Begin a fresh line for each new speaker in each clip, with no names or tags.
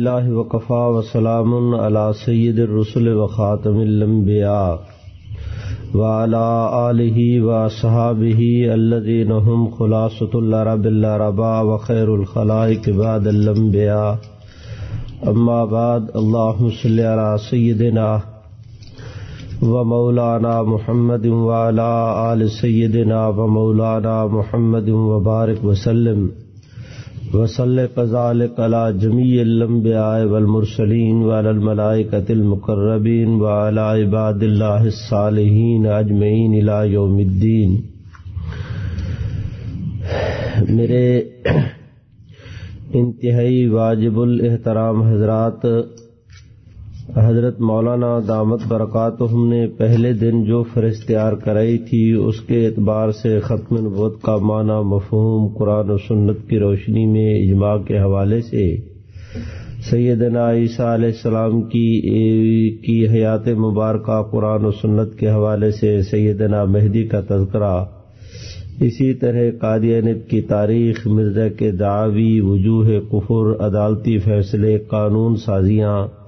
لله وكفى وسلام على سيد الرسل وخاتم الأنبياء وعلى آله وأصحابه الذين هم خلاصة العرب العربا وخير الخلائق بعد الأنبياء أما بعد اللهم صل على سيدنا ومولانا محمد وعلى آل سيدنا ومولانا محمد وبارك وسلم. وصل فضال على جمی الأنبياء والمرسلين وعلى الملائكة المقربین وعلى عباد اللہ الصالحين اجمعین إلى یوم الدین میرے انتہائی واجب الاحترام حضرات حضرت مولانا دامت برکات ہم نے پہلے دن جو فرض تیار کرائی تھی، اس کے اعتبار سے ختم نبوت کا معنی مفہوم قرآن و سنت کی روشنی میں اجماع کے حوالے سے۔ سیدنا عیسیٰ علیہ السلام کی کی حیات مبارکہ قرآن و سنت کے حوالے سے سیدنا مہدی کا تذکرہ۔ اسی طرح قادیانت کی تاریخ، مرزا کے دعوی، وجوہ کفر، عدالتی فیصلے، قانون سازیاں۔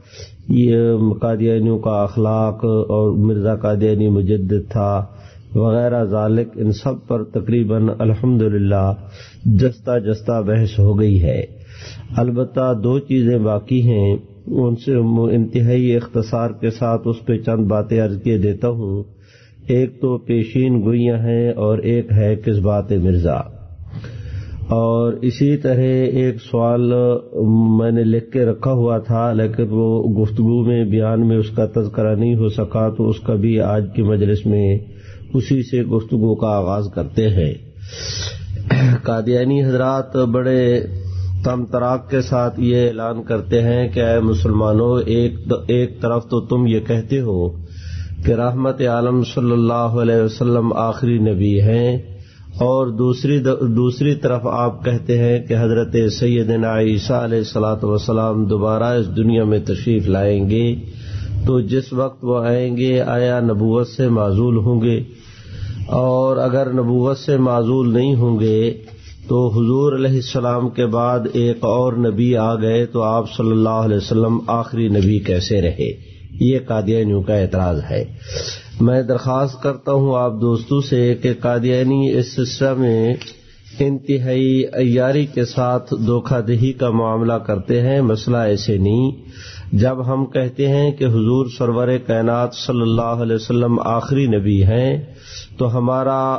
یہ قادیانیوں کا اخلاق اور مرزا قادیانی مجدد تھا، وغیرہ ذالک، ان سب پر تقریباً الحمد للہ جستا جستا بحث ہو گئی ہے۔ البتہ دو چیزیں باقی ہیں، ان سے انتہائی اختصار کے ساتھ اس پہ چند باتیں عرض کیے دیتا ہوں۔ ایک تو پیشین گوئیاں ہیں اور ایک ہے کس بات مرزا۔ اور اسی طرح ایک سوال میں نے لکھ کے رکھا ہوا تھا، لیکن وہ گفتگو میں، بیان میں اس کا تذکرہ نہیں ہو سکا، تو اس کا بھی آج کی مجلس میں اسی سے گفتگو کا آغاز کرتے ہیں۔ قادیانی حضرات بڑے تم تراک کے ساتھ یہ اعلان کرتے ہیں کہ اے مسلمانوں، ایک ایک طرف تو تم یہ کہتے ہو کہ رحمت عالم صلی اللہ علیہ وسلم آخری نبی ہیں۔ اور دوسری دوسری طرف آپ کہتے ہیں کہ حضرت سیدنا عیسیٰ علیہ السلاۃ وسلام دوبارہ اس دنیا میں تشریف لائیں گے تو جس وقت وہ آئیں گے، آیا نبوت سے معذول ہوں گے؟ اور اگر نبوت سے معذول نہیں ہوں گے تو حضور علیہ السلام کے بعد ایک اور نبی آ گئے تو آپ صلی اللہ علیہ وسلم آخری نبی کیسے رہے؟ یہ قادیانیوں کا اعتراض ہے۔ میں درخواست کرتا ہوں آپ دوستوں سے کہ قادیانی اس سلسلہ میں انتہائی ایاری کے ساتھ دھوکہ دہی کا معاملہ کرتے ہیں، مسئلہ ایسے نہیں۔ جب ہم کہتے ہیں کہ حضور سرور کائنات صلی اللہ علیہ وسلم آخری نبی ہیں، تو ہمارا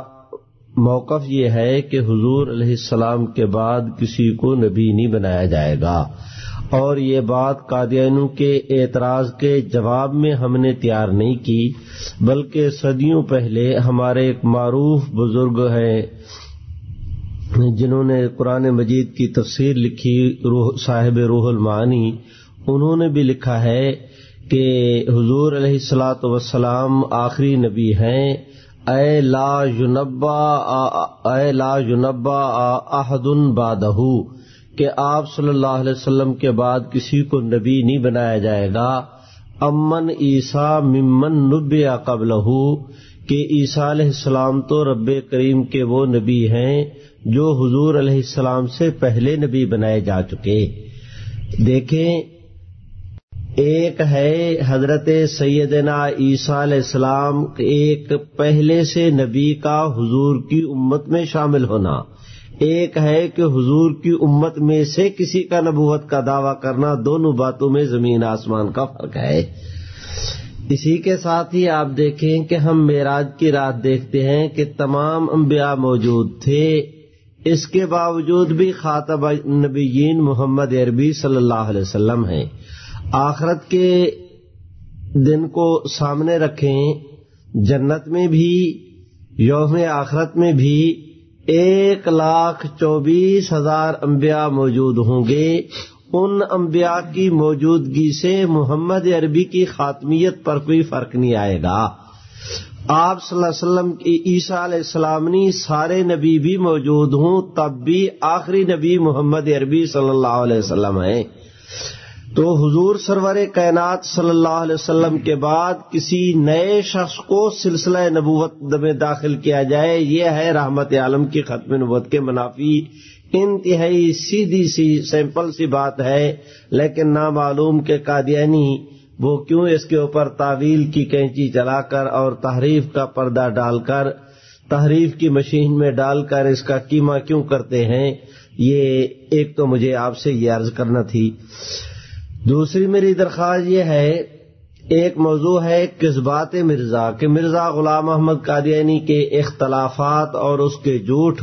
موقف یہ ہے کہ حضور علیہ السلام کے بعد کسی کو نبی نہیں بنایا جائے گا۔ اور یہ بات قادیانوں کے اعتراض کے جواب میں ہم نے تیار نہیں کی، بلکہ صدیوں پہلے ہمارے ایک معروف بزرگ ہیں، جنہوں نے قرآن مجید کی تفسیر لکھی، روح، صاحب روح المعانی، انہوں نے بھی لکھا ہے کہ حضور علیہ السلاۃ وسلام آخری نبی ہیں، اے لا یونبا، اے لا یونبا احدن بادہ کہ آپ صلی اللہ علیہ وسلم کے بعد کسی کو نبی نہیں بنایا جائے گا۔ امن عیسیٰ ممن نب قبل کہ عیسیٰ علیہ السلام تو رب کریم کے وہ نبی ہیں جو حضور علیہ السلام سے پہلے نبی بنائے جا چکے۔ دیکھیں، ایک ہے حضرت سیدنا عیسیٰ علیہ السلام، ایک پہلے سے نبی کا حضور کی امت میں شامل ہونا۔ ایک ہے کہ حضور کی امت میں سے کسی کا نبوت کا دعویٰ کرنا دونوں باتوں میں زمین آسمان کا فرق ہے۔ اسی کے ساتھ ہی آپ دیکھیں کہ ہم معراج کی رات دیکھتے ہیں کہ تمام انبیاء موجود تھے۔ اس کے باوجود بھی خاطب نبیین محمد عربی صلی اللہ علیہ وسلم ہیں۔ آخرت کے دن کو سامنے رکھیں، جنت میں بھی، یوم آخرت میں بھی ایک لاکھ چوبیس ہزار انبیاء موجود ہوں گے۔ ان انبیاء کی موجودگی سے محمد عربی کی خاتمیت پر کوئی فرق نہیں آئے گا۔ آپ صلی اللہ علیہ وسلم کی عیسیٰ علیہ السلام نے سارے نبی بھی موجود ہوں، تب بھی آخری نبی محمد عربی صلی اللہ علیہ وسلم ہیں۔ تو حضور سرور کائنات صلی اللہ علیہ وسلم کے بعد کسی نئے شخص کو سلسلہ نبوت میں داخل کیا جائے، یہ ہے رحمت عالم کی ختم نبوت کے منافی۔ انتہائی سیدھی سی، سمپل سی بات ہے، لیکن نامعلوم کے قادیانی وہ کیوں اس کے اوپر تعویل کی کینچی چلا کر اور تحریف کا پردہ ڈال کر، تحریف کی مشین میں ڈال کر اس کا قیمہ کیوں کرتے ہیں؟ یہ ایک تو مجھے آپ سے یہ عرض کرنا تھی۔ دوسری میری درخواست یہ ہے، ایک موضوع ہے کسبات مرزا، کہ مرزا غلام محمد قادیانی کے اختلافات اور اس کے جھوٹ،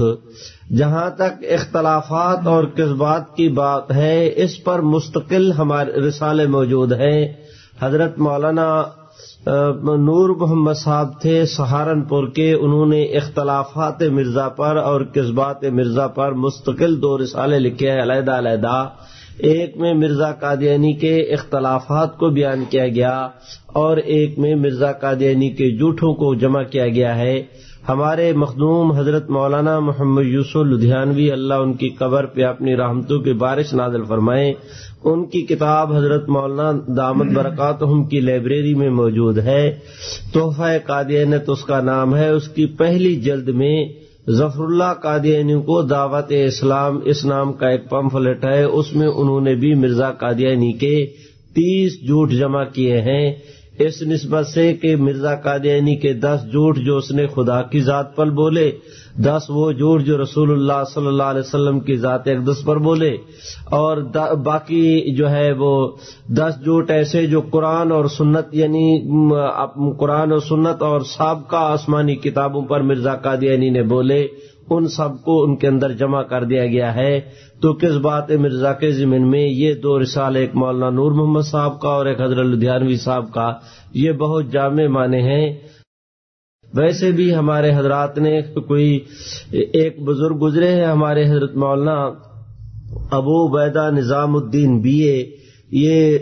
جہاں تک اختلافات اور کسبات کی بات ہے، اس پر مستقل ہمارے رسالے موجود ہیں۔ حضرت مولانا نور محمد صاحب تھے سہارنپور کے، انہوں نے اختلافات مرزا پر اور کسبات مرزا پر مستقل دو رسالے لکھے ہیں، علیحدہ علیحدہ۔ ایک میں مرزا قادیانی کے اختلافات کو بیان کیا گیا اور ایک میں مرزا قادیانی کے جھوٹوں کو جمع کیا گیا ہے۔ ہمارے مخدوم حضرت مولانا محمد یوسف لدھیانوی اللہ ان کی قبر پہ اپنی رحمتوں کی بارش نازل فرمائیں ان کی کتاب حضرت مولانا دامت برکات کی لائبریری میں موجود ہے۔ تحفہ قادیانت اس کا نام ہے۔ اس کی پہلی جلد میں ظفر اللہ قادیانی کو دعوت اسلام، اس نام کا ایک پمفلٹ ہے، اس میں انہوں نے بھی مرزا قادیانی کے تیس جھوٹ جمع کیے ہیں۔ اس نسبت سے کہ مرزا قادیانی کے دس جھوٹ جو اس نے خدا کی ذات پر بولے دس وہ جھوٹ جو رسول اللہ صلی اللہ علیہ وسلم کی ذات اقدس پر بولے اور باقی جو ہے وہ دس جھوٹ ایسے جو قرآن اور سنت یعنی قرآن اور سنت اور سابقہ آسمانی کتابوں پر مرزا قادیانی نے بولے، ان سب کو ان کے اندر جمع کر دیا گیا ہے۔ تو کس بات مرزا کے ضمن میں؟ یہ دو رسال ایک مولانا نور محمد صاحب کا اور ایک حضرت لدھیانوی صاحب کا۔ یہ بہت جامع معنی ہیں۔ ویسے بھی ہمارے حضرات نے کوئی ایک بزرگ گزرے ہیں ہمارے حضرت مولانا ابو بیدا نظام الدین بی اے، یہ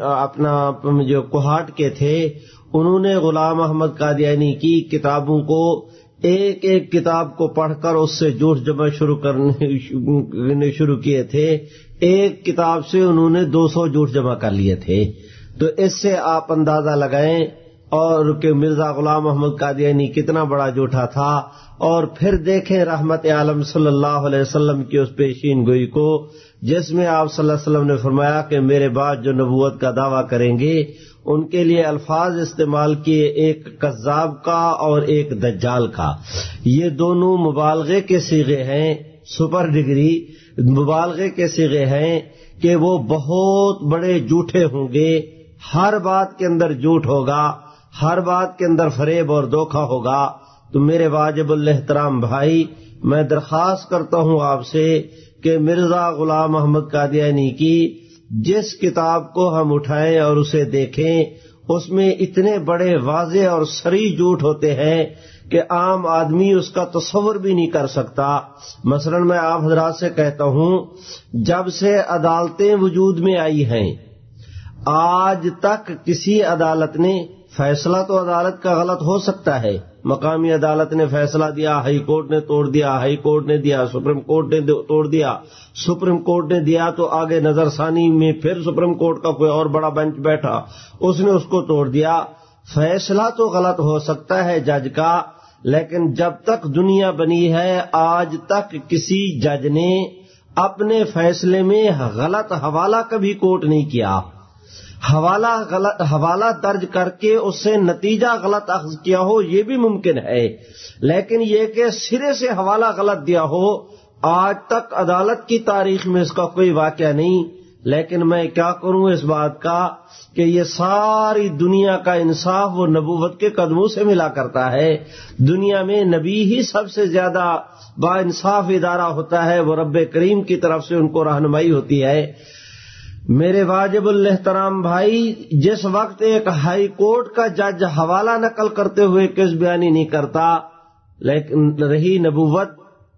اپنا جو کوہاٹ کے تھے، انہوں نے غلام احمد قادیانی کی کتابوں کو، ایک ایک کتاب کو پڑھ کر اس سے جوش جمع شروع کرنے شروع کیے تھے۔ ایک کتاب سے انہوں نے دو سو جوش جمع کر لیے تھے۔ تو اس سے آپ اندازہ لگائیں اور کہ مرزا غلام محمد قادیانی کتنا بڑا جھوٹا تھا اور پھر دیکھیں رحمت عالم صلی اللہ علیہ وسلم کی اس پیشین گوئی کو، جس میں آپ صلی اللہ علیہ وسلم نے فرمایا کہ میرے بعد جو نبوت کا دعویٰ کریں گے، ان کے لیے الفاظ استعمال کیے ایک کذاب کا اور ایک دجال کا۔ یہ دونوں مبالغے کے سیغے ہیں، سپر ڈگری، مبالغے کے سیغے ہیں کہ وہ بہت بڑے جھوٹے ہوں گے، ہر بات کے اندر جھوٹ ہوگا۔ ہر بات کے اندر فریب اور دھوکھا ہوگا تو میرے واجب الحترام بھائی، میں درخواست کرتا ہوں آپ سے کہ مرزا غلام محمد قادیانی کی جس کتاب کو ہم اٹھائیں اور اسے دیکھیں، اس میں اتنے بڑے واضح اور سری جھوٹ ہوتے ہیں کہ عام آدمی اس کا تصور بھی نہیں کر سکتا۔ مثلا میں آپ حضرات سے کہتا ہوں، جب سے عدالتیں وجود میں آئی ہیں، آج تک کسی عدالت نے فیصلہ تو عدالت کا غلط ہو سکتا ہے۔ مقامی عدالت نے فیصلہ دیا، ہائی کورٹ نے توڑ دیا، ہائی کورٹ نے دیا، سپریم کورٹ نے توڑ دیا۔ سپریم کورٹ نے دیا تو آگے نظر ثانی میں پھر سپریم کورٹ کا کوئی اور بڑا بینچ بیٹھا۔ اس نے اس کو توڑ دیا۔ فیصلہ تو غلط ہو سکتا ہے جج کا، لیکن جب تک دنیا بنی ہے، آج تک کسی جج نے اپنے فیصلے میں غلط حوالہ کبھی کوٹ نہیں کیا۔ حوالہ غلط حوالہ درج کر کے اس سے نتیجہ غلط اخذ کیا ہو، یہ بھی ممکن ہے۔ لیکن یہ کہ سرے سے حوالہ غلط دیا ہو، آج تک عدالت کی تاریخ میں اس کا کوئی واقعہ نہیں۔ لیکن میں کیا کروں اس بات کا کہ یہ ساری دنیا کا انصاف وہ نبوت کے قدموں سے ملا کرتا ہے۔ دنیا میں نبی ہی سب سے زیادہ با انصاف ادارہ ہوتا ہے، وہ رب کریم کی طرف سے ان کو رہنمائی ہوتی ہے۔ میرے واجب الحترام بھائی، جس وقت ایک ہائی کورٹ کا جج حوالہ نقل کرتے ہوئے کس بیانی نہیں کرتا، لیکن رہی نبوت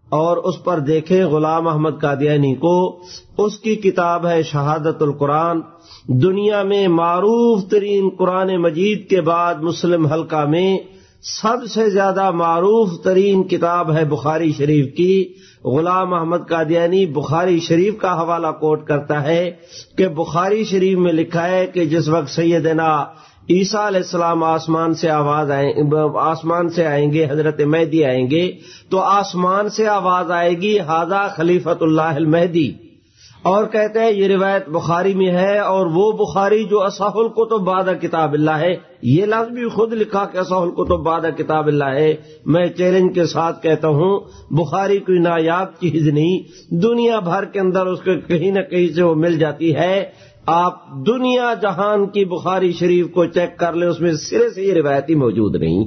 اور اس پر دیکھے غلام احمد قادیانی کو، اس کی کتاب ہے شہادت القرآن۔ دنیا میں معروف ترین قرآن مجید کے بعد مسلم حلقہ میں سب سے زیادہ معروف ترین کتاب ہے بخاری شریف کی۔ غلام محمد قادیانی بخاری شریف کا حوالہ کوٹ کرتا ہے کہ بخاری شریف میں لکھا ہے کہ جس وقت سیدنا عیسیٰ علیہ السلام آسمان سے آواز آئیں آسمان سے آئیں گے، حضرت مہدی آئیں گے، تو آسمان سے آواز آئے گی ہاضا خلیفت اللہ المہدی اور کہتے ہیں یہ روایت بخاری میں ہے اور وہ بخاری جو اصح القتب بادہ کتاب اللہ ہے، یہ لفظ بھی خود لکھا کہ اصح القتب بادہ کتاب اللہ ہے۔ میں چیلنج کے ساتھ کہتا ہوں، بخاری کوئی نایاب چیز نہیں دنیا بھر کے اندر اس کے کہیں نہ کہیں سے وہ مل جاتی ہے۔ آپ دنیا جہان کی بخاری شریف کو چیک کر لیں، اس میں سرے سے یہ روایتی موجود نہیں۔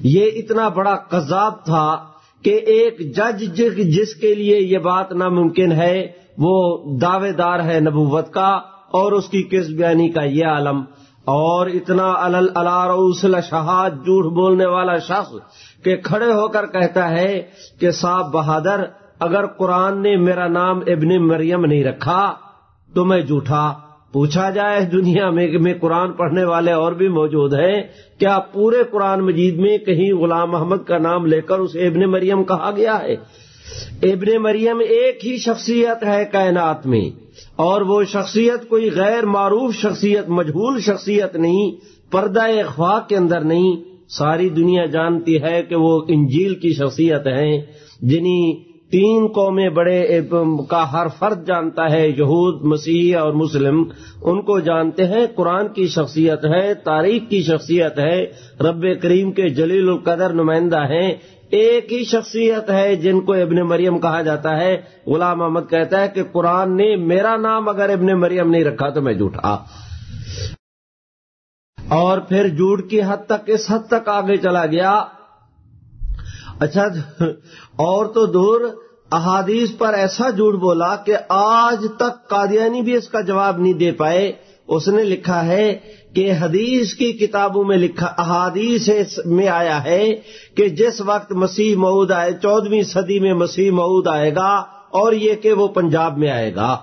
یہ اتنا بڑا قذاب تھا کہ ایک جج جس کے لیے یہ بات ناممکن ہے، وہ دعوے دار ہے نبوت کا اور اس کی کس بیانی کا یہ عالم۔ اور اتنا الاسل شہاد جھوٹ بولنے والا شخص کہ کھڑے ہو کر کہتا ہے کہ صاحب بہادر، اگر قرآن نے میرا نام ابن مریم نہیں رکھا تو میں جھوٹا۔ پوچھا جائے دنیا میں میں قرآن پڑھنے والے اور بھی موجود ہیں، کیا پورے قرآن مجید میں کہیں غلام محمد کا نام لے کر اسے ابن مریم کہا گیا ہے؟ ابن مریم ایک ہی شخصیت ہے کائنات میں، اور وہ شخصیت کوئی غیر معروف شخصیت، مجہول شخصیت نہیں، پردہ اخواق کے اندر نہیں۔ ساری دنیا جانتی ہے کہ وہ انجیل کی شخصیت ہیں، جنہیں تین قومیں بڑے کا ہر فرد جانتا ہے، یہود، مسیح اور مسلم، ان کو جانتے ہیں، قرآن کی شخصیت ہے، تاریخ کی شخصیت ہے، رب کریم کے جلیل القدر نمائندہ ہیں۔ ایک ہی شخصیت ہے جن کو ابن مریم کہا جاتا ہے۔ غلام احمد کہتا ہے کہ قرآن نے میرا نام اگر ابن مریم نہیں رکھا تو میں جھوٹا۔ اور پھر جھوٹ کی حد تک، اس حد تک آگے چلا گیا۔ اچھا اور تو دور احادیث پر ایسا جھوٹ بولا کہ آج تک قادیانی بھی اس کا جواب نہیں دے پائے۔ اس نے لکھا ہے کہ حدیث کی کتابوں میں لکھا، احادیث میں آیا ہے کہ جس وقت مسیح مود آئے چودہویں صدی میں مسیح مود آئے گا اور یہ کہ وہ پنجاب میں آئے گا۔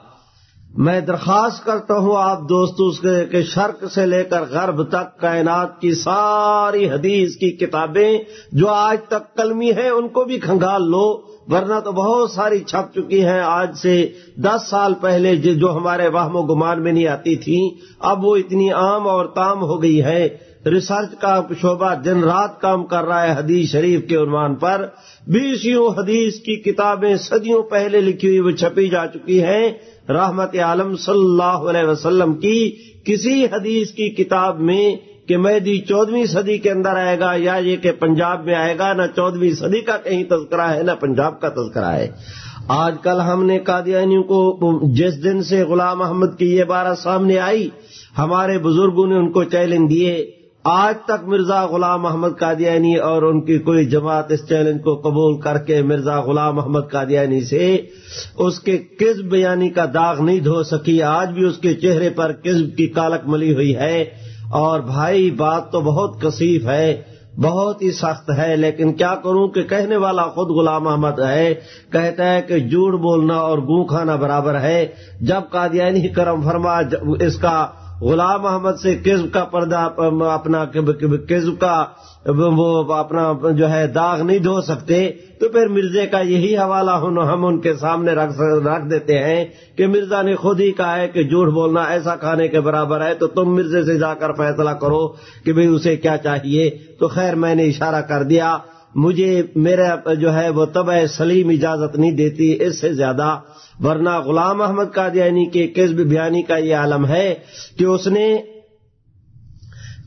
میں درخواست کرتا ہوں آپ دوستوں کے شرق سے لے کر غرب تک کائنات کی ساری حدیث کی کتابیں جو آج تک کلمی ہیں، ان کو بھی کھنگال لو۔ ورنہ تو بہت ساری چھپ چکی ہیں۔ آج سے دس سال پہلے جو ہمارے وہم و گمان میں نہیں آتی تھیں اب وہ اتنی عام اور تام ہو گئی ہے۔ ریسرچ کا شعبہ دن رات کام کر رہا ہے حدیث شریف کے عنوان پر۔ بیسوں حدیث کی کتابیں صدیوں پہلے لکھی ہوئی وہ چھپی جا چکی ہیں۔ رحمت عالم صلی اللہ علیہ وسلم کی کسی حدیث کی کتاب میں کہ مہدی جی چودہویں صدی کے اندر آئے گا یا یہ کہ پنجاب میں آئے گا، نہ چودہویں صدی کا کہیں تذکرہ ہے، نہ پنجاب کا تذکرہ ہے۔ آج کل ہم نے قادیانیوں کو جس دن سے غلام احمد کی یہ بارہ سامنے آئی، ہمارے بزرگوں نے ان کو چیلنج دیے۔ آج تک مرزا غلام محمد قادیانی اور ان کی کوئی جماعت اس چیلنج کو قبول کر کے مرزا غلام محمد قادیانی سے اس کے کس بیانی کا داغ نہیں دھو سکی، آج بھی اس کے چہرے پر کسب کی کالک ملی ہوئی ہے۔ اور بھائی بات تو بہت کثیف ہے، بہت ہی سخت ہے، لیکن کیا کروں کہ کہنے والا خود غلام احمد ہے، کہتا ہے کہ جھوٹ بولنا اور گوں کھانا برابر ہے۔ جب قادیانی کرم فرما اس کا غلام احمد سے قزب کا پردہ، اپنا قزب کا وہ اپنا جو ہے داغ نہیں دھو سکتے، تو پھر مرزے کا یہی حوالہ ہم ان کے سامنے رکھ دیتے ہیں کہ مرزا نے خود ہی کہا ہے کہ جھوٹ بولنا ایسا کھانے کے برابر ہے، تو تم مرزے سے جا کر فیصلہ کرو کہ بھئی اسے کیا چاہیے۔ تو خیر میں نے اشارہ کر دیا۔ مجھے میرا جو ہے وہ طبع سلیم اجازت نہیں دیتی، اس سے زیادہ۔ ورنہ غلام احمد قادیانی کے کسب بیانی کا یہ عالم ہے کہ اس نے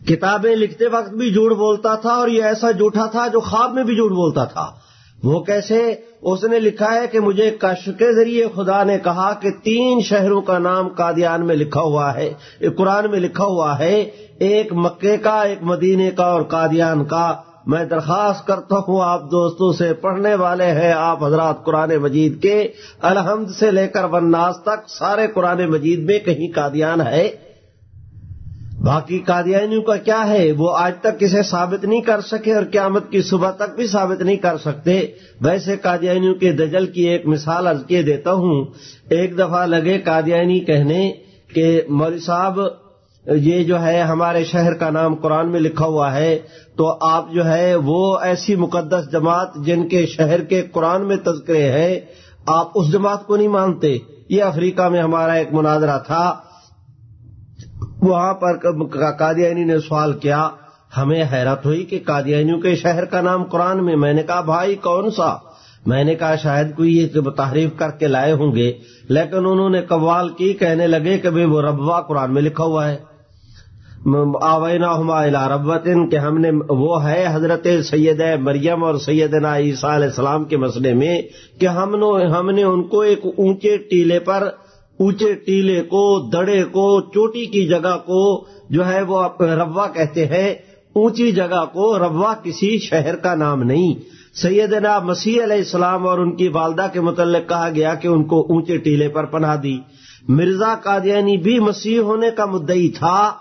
کتابیں لکھتے وقت بھی جھوٹ بولتا تھا اور یہ ایسا جھوٹا تھا جو خواب میں بھی جھوٹ بولتا تھا۔ وہ کیسے؟ اس نے لکھا ہے کہ مجھے کش کے ذریعے خدا نے کہا کہ تین شہروں کا نام قادیان میں لکھا ہوا ہے قرآن میں لکھا ہوا ہے، ایک مکے کا، ایک مدینے کا اور قادیان کا۔ میں درخواست کرتا ہوں، آپ دوستوں سے پڑھنے والے ہیں، آپ حضرات قرآن مجید کے الحمد سے لے کر وناس تک سارے قرآن مجید میں کہیں قادیان ہے۔ باقی قادیانیوں کا کیا ہے؟ وہ آج تک کسے ثابت نہیں کر سکے اور قیامت کی صبح تک بھی ثابت نہیں کر سکتے۔ ویسے قادیانیوں کے دجل کی ایک مثال از کے دیتا ہوں۔ ایک دفعہ لگے قادیانی کہنے کہ مول صاحب، یہ جو ہے ہمارے شہر کا نام قرآن میں لکھا ہوا ہے، تو آپ جو ہے وہ ایسی مقدس جماعت جن کے شہر کے قرآن میں تذکرے ہیں، آپ اس جماعت کو نہیں مانتے۔ یہ افریقہ میں ہمارا ایک مناظرہ تھا۔ وہاں پر قادیانی نے سوال کیا، ہمیں حیرت ہوئی کہ قادیانیوں کے شہر کا نام قرآن میں میں نے کہا، بھائی، کون سا؟ میں نے کہا، شاید کوئی یہ تحریف کر کے لائے ہوں گے، لیکن انہوں نے قوال کی، کہنے لگے کہ وہ ربوا قرآن میں لکھا ہوا ہے۔ آوینا ہما ربوطن کہ ہم نے وہ ہے حضرت سید مریم اور سیدنا عیسیٰ علیہ السلام کے مسئلے میں، کہ ہم نے ان کو ایک اونچے ٹیلے پر اونچے ٹیلے کو، دڑے کو، چوٹی کی جگہ کو جو ہے وہ روا کہتے ہیں، اونچی جگہ کو روا کسی شہر کا نام نہیں۔ سیدنا مسیح علیہ السلام اور ان کی والدہ کے متعلق کہا گیا کہ ان کو اونچے ٹیلے پر پناہ دی۔ مرزا قادیانی بھی مسیح ہونے کا مدعی تھا۔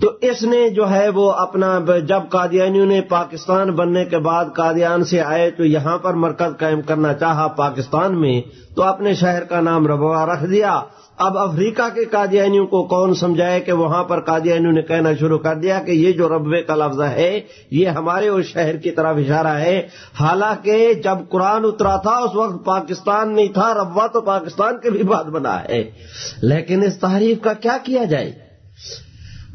تو اس نے جو ہے وہ اپنا جب قادیانیوں نے پاکستان بننے کے بعد قادیان سے آئے تو یہاں پر مرکز قائم کرنا چاہا پاکستان میں، تو اپنے شہر کا نام ربوا رکھ دیا۔ اب افریقہ کے قادیانیوں کو کون سمجھائے کہ وہاں پر قادیانیوں نے کہنا شروع کر دیا کہ یہ جو ربے کا لفظ ہے، یہ ہمارے اس شہر کی طرف اشارہ ہے۔ حالانکہ جب قرآن اترا تھا، اس وقت پاکستان نہیں تھا ربا تو پاکستان کے بھی بات بنا ہے۔ لیکن اس تحریف کا کیا کیا جائے؟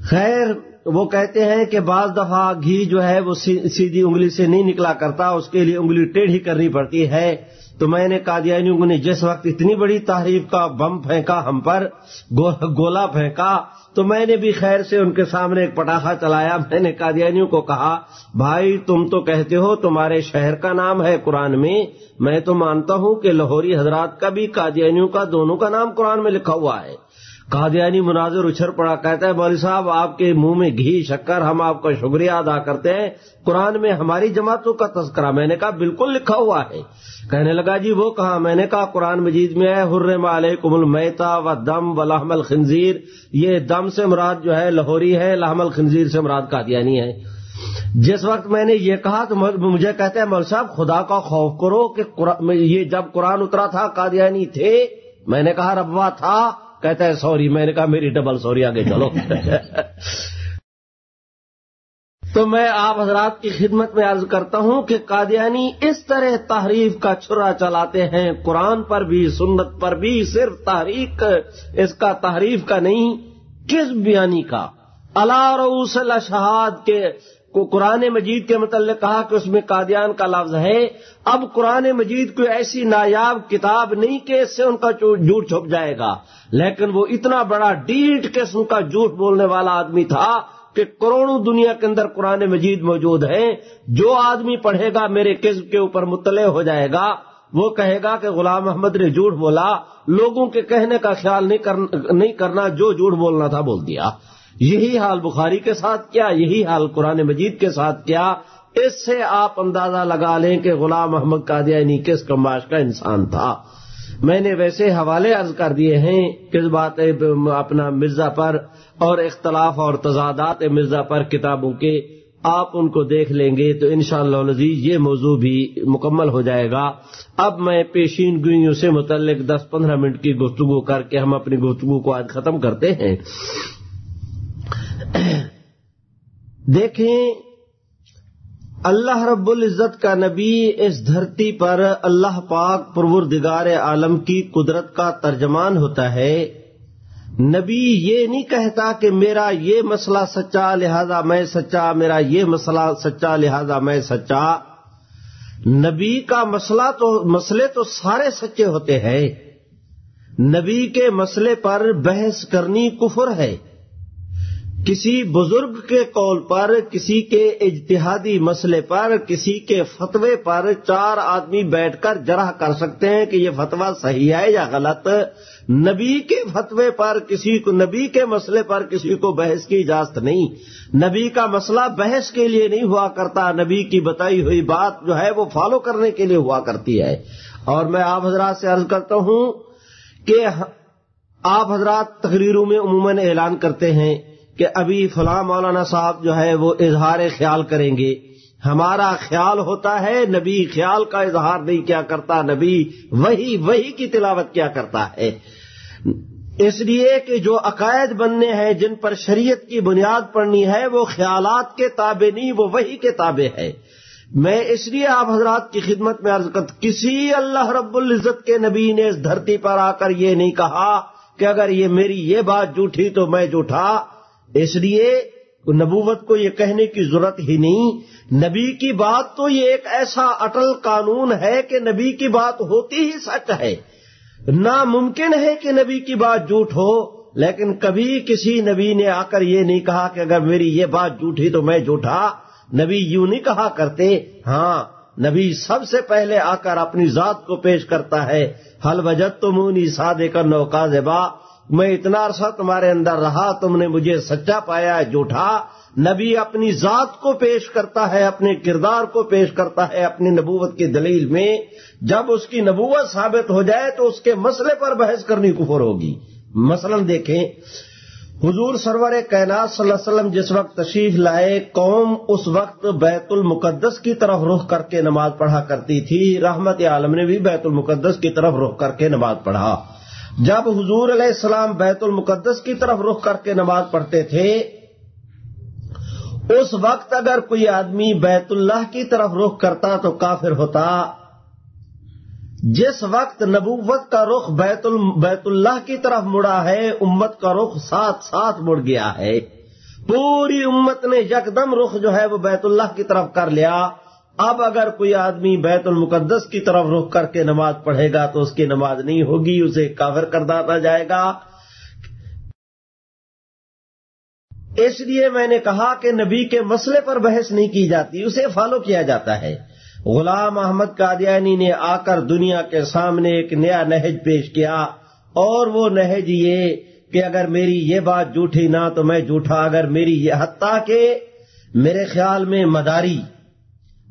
خیر، وہ کہتے ہیں کہ بعض دفعہ گھی جو ہے وہ سیدھی انگلی سے نہیں نکلا کرتا، اس کے لیے انگلی ٹیڑھی کرنی پڑتی ہے۔ تو میں نے قادیانیوں نے جس وقت اتنی بڑی تعریف کا بم پھینکا، ہم پر گولا پھینکا، تو میں نے بھی خیر سے ان کے سامنے ایک پٹاخہ چلایا۔ میں نے قادیانیوں کو کہا، بھائی، تم تو کہتے ہو تمہارے شہر کا نام ہے قرآن میں۔ میں تو مانتا ہوں کہ لاہوری حضرات کا بھی قادیانیوں کا، دونوں کا نام قرآن میں لکھا ہوا ہے۔ قادیانی مناظر اچھر پڑا، کہتا ہے، مولوی صاحب، آپ کے منہ میں گھی، شکر، ہم آپ کا شکریہ ادا کرتے ہیں۔ قرآن میں ہماری جماعتوں کا تذکرہ، میں نے کہا، بالکل لکھا ہوا ہے۔ کہنے لگا جی وہ کہا میں نے کہا، قرآن مجید میں ہے، حرم علیکم المیتا و دم و لحم الخنزیر۔ یہ دم سے مراد جو ہے، لاہوری ہے، لحم الخنزیر سے مراد قادیانی ہے۔ جس وقت میں نے یہ کہا، تو مجھے کہتے ہیں مول صاحب، خدا کا خوف کرو کہ یہ جب قرآن اترا تھا، قادیانی تھے، میں نے کہا ربوا تھا۔ کہتا ہے سوری میں نے کہا میری ڈبل سوری آگے چلو. تو میں آپ حضرات کی خدمت میں عرض کرتا ہوں کہ قادیانی اس طرح تحریف کا چھرا چلاتے ہیں، قرآن پر بھی، سنت پر بھی، صرف تحریک، اس کا تحریف کا نہیں کس بیانی کا۔ اللہ روس شہاد کے کو قرآن مجید کے متعلق کہا کہ اس میں قادیان کا لفظ ہے۔ اب قرآن مجید کوئی ایسی نایاب کتاب نہیں کہ اس سے ان کا جھوٹ چھپ جائے گا۔ لیکن وہ اتنا بڑا ڈیٹ قسم کا جھوٹ بولنے والا آدمی تھا کہ کروڑوں دنیا کے اندر قرآن مجید موجود ہیں۔ جو آدمی پڑھے گا میرے قسم کے اوپر مطلع ہو جائے گا۔ وہ کہے گا کہ غلام محمد نے جھوٹ بولا۔ لوگوں کے کہنے کا خیال نہیں کرنا، جو جھوٹ بولنا تھا بول دیا۔ یہی حال بخاری کے ساتھ کیا، یہی حال قرآن مجید کے ساتھ کیا۔ اس سے آپ اندازہ لگا لیں کہ غلام محمد قادیانی یعنی کس کماش کا انسان تھا۔ میں نے ویسے حوالے عرض کر دیے ہیں کس بات اپنا مرزا پر اور اختلاف اور تضادات مرزا پر کتابوں کے آپ ان کو دیکھ لیں گے تو انشاءاللہ شاء یہ موضوع بھی مکمل ہو جائے گا۔ اب میں پیشین گوئیوں سے متعلق دس پندرہ منٹ کی گفتگو کر کے ہم اپنی گفتگو کو آج ختم کرتے ہیں۔ دیکھیں، اللہ رب العزت کا نبی اس دھرتی پر اللہ پاک پروردگار عالم کی قدرت کا ترجمان ہوتا ہے۔ نبی یہ نہیں کہتا کہ میرا یہ مسئلہ سچا، لہذا میں سچا، میرا یہ مسئلہ سچا، لہذا میں سچا۔ نبی کا مسئلہ تو، مسئلے تو سارے سچے ہوتے ہیں۔ نبی کے مسئلے پر بحث کرنی کفر ہے۔ کسی بزرگ کے قول پر، کسی کے اجتہادی مسئلے پر، کسی کے فتوے پر چار آدمی بیٹھ کر جرح کر سکتے ہیں کہ یہ فتویٰ صحیح ہے یا غلط۔ نبی کے فتوے پر، کسی کو نبی کے مسئلے پر کسی کو بحث کی اجازت نہیں۔ نبی کا مسئلہ بحث کے لیے نہیں ہوا کرتا، نبی کی بتائی ہوئی بات جو ہے وہ فالو کرنے کے لیے ہوا کرتی ہے۔ اور میں آپ حضرات سے عرض کرتا ہوں کہ آپ حضرات تقریروں میں عموماً اعلان کرتے ہیں کہ ابھی فلاں مولانا صاحب جو ہے وہ اظہار خیال کریں گے۔ ہمارا خیال ہوتا ہے، نبی خیال کا اظہار نہیں کیا کرتا، نبی وہی وہی کی تلاوت کیا کرتا ہے۔ اس لیے کہ جو عقائد بننے ہیں، جن پر شریعت کی بنیاد پڑنی ہے، وہ خیالات کے تابع نہیں، وہ وہی کے تابع ہے میں اس لیے آپ حضرات کی خدمت میں عرض کر کسی اللہ رب العزت کے نبی نے اس دھرتی پر آ کر یہ نہیں کہا کہ اگر یہ میری یہ بات جھوٹھی تو میں جھوٹا۔ اس لیے نبوت کو یہ کہنے کی ضرورت ہی نہیں۔ نبی کی بات تو یہ ایک ایسا اٹل قانون ہے کہ نبی کی بات ہوتی ہی سچ ہے۔ ناممکن ہے کہ نبی کی بات جھوٹ ہو، لیکن کبھی کسی نبی نے آ کر یہ نہیں کہا کہ اگر میری یہ بات جھوٹھی تو میں جھوٹا۔ نبی یوں نہیں کہا کرتے۔ ہاں نبی سب سے پہلے آ کر اپنی ذات کو پیش کرتا ہے۔ حل بجت تو مونی سادے کر نوکا زبا میں اتنا عرصہ تمہارے اندر رہا، تم نے مجھے سچا پایا، جھوٹا۔ نبی اپنی ذات کو پیش کرتا ہے، اپنے کردار کو پیش کرتا ہے، اپنی نبوت کی دلیل میں۔ جب اس کی نبوت ثابت ہو جائے تو اس کے مسئلے پر بحث کرنی کفر ہوگی۔ مثلا دیکھیں، حضور سرور کائنات صلی اللہ علیہ وسلم جس وقت تشریف لائے، قوم اس وقت بیت المقدس کی طرف رخ کر کے نماز پڑھا کرتی تھی۔ رحمت عالم نے بھی بیت المقدس کی طرف رخ کر کے نماز پڑھا۔ جب حضور علیہ السلام بیت المقدس کی طرف رخ کر کے نماز پڑھتے تھے، اس وقت اگر کوئی آدمی بیت اللہ کی طرف رخ کرتا تو کافر ہوتا۔ جس وقت نبوت کا رخ بیت بیت اللہ کی طرف مڑا ہے، امت کا رخ ساتھ ساتھ مڑ گیا ہے۔ پوری امت نے یکدم رخ جو ہے وہ بیت اللہ کی طرف کر لیا۔ اب اگر کوئی آدمی بیت المقدس کی طرف رخ کر کے نماز پڑھے گا تو اس کی نماز نہیں ہوگی، اسے کافر کر داتا جائے گا۔ اس لیے میں نے کہا کہ نبی کے مسئلے پر بحث نہیں کی جاتی، اسے فالو کیا جاتا ہے۔ غلام احمد قادیانی نے آ کر دنیا کے سامنے ایک نیا نہج پیش کیا، اور وہ نہج یہ کہ اگر میری یہ بات جھوٹھی نہ تو میں جھوٹا، اگر میری یہ حتیٰ کہ میرے خیال میں مداری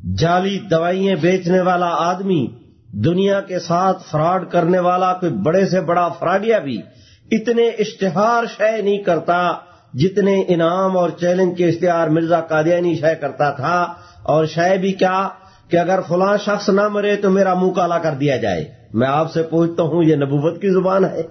جعلی دوائیں بیچنے والا آدمی، دنیا کے ساتھ فراڈ کرنے والا کوئی بڑے سے بڑا فراڈیا بھی اتنے اشتہار شے نہیں کرتا جتنے انعام اور چیلنج کے اشتہار مرزا قادیانی شے کرتا تھا۔ اور شے بھی کیا کہ اگر فلاں شخص نہ مرے تو میرا منہ کالا کر دیا جائے۔ میں آپ سے پوچھتا ہوں، یہ نبوت کی زبان ہے۔